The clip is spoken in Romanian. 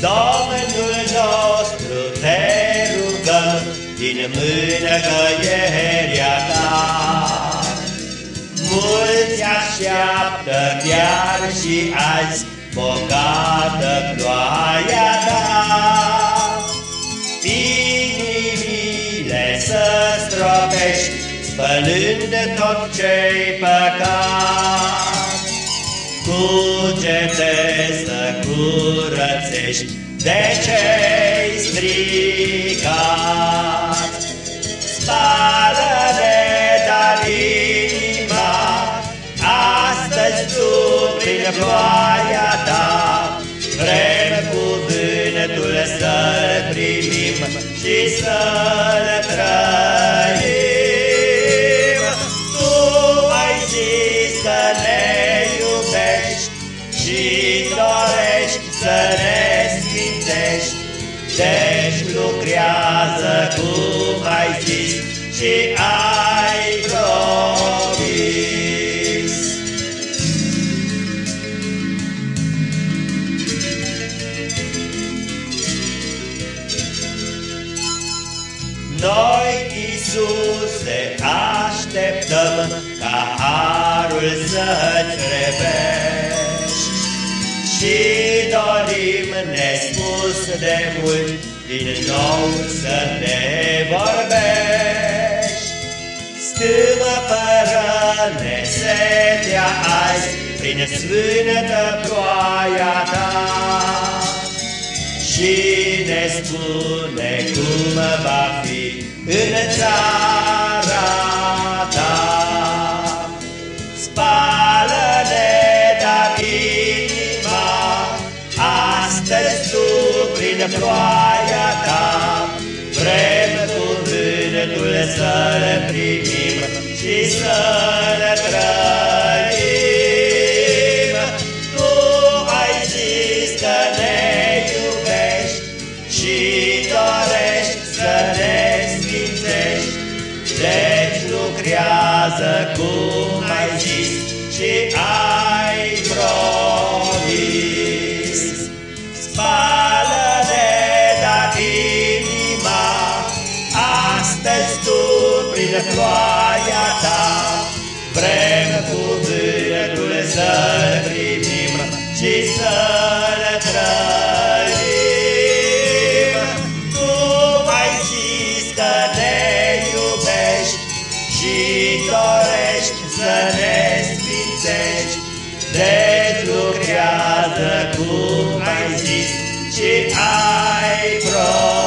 Domnul nostru te rugăm din mână căierea ta. Mulți așteaptă chiar și azi bogată ploaia ta. Inimile să stropești, spălând tot ce-i păcat. Cugete să curățești de ce-i stricat. Spală-ne, dar inima, astăzi tu prin ploaia ta, vrem cuvântul să-l primim și să-l trăim. Tu ai zis că ne iubești și dorești să ne sfințești, deci lucrează cum ai zis și ai promis. Noi, Iisuse, așteptăm ca harul să-ți revești și dorim nespus de mult din nou să ne vorbești. Stâmă pără-ne setea azi prin sfântă ploaia ta și ne spune cum va fi în țara prin ploaia ta, vrem cuvântul să-l primim și să-l trăim. Tu ai zis că ne iubești și dorești să ne sfințești, deci lucrează cum ai zis și ai promis. Prin ploaia ta, vrem cuvântul să-l primim și să-l trăim. Tu ai zis că ne iubești și dorești să ne sfințești, deci lucrează cum ai zis și ai promis.